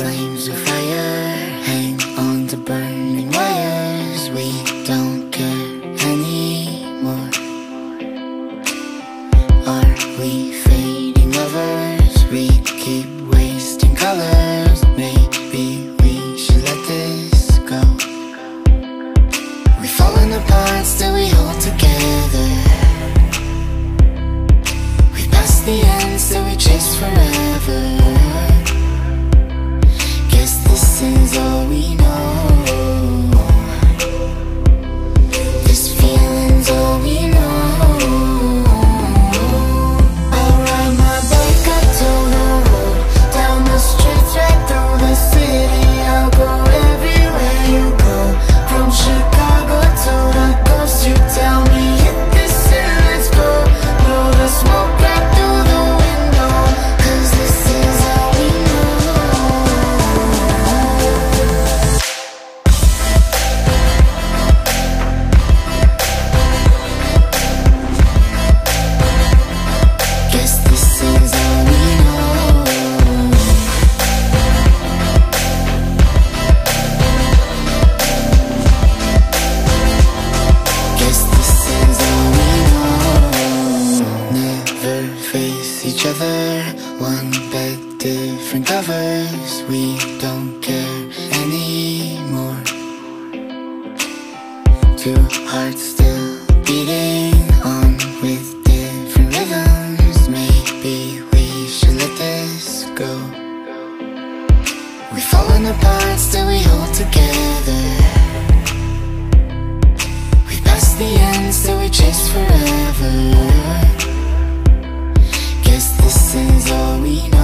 flames of fire hang on the burning wires. We don't care anymore. Are we fading lovers? We keep wasting colors. Maybe we should let this go. We've fallen apart, still we hold together. We pass the end, still we chase forever. face each other. One bed, different covers. We don't care anymore. Two hearts still beating on with different rhythms. Maybe we should let this go. We've fallen apart, still we hold together. We passed the end, still we chase forever lessons all we know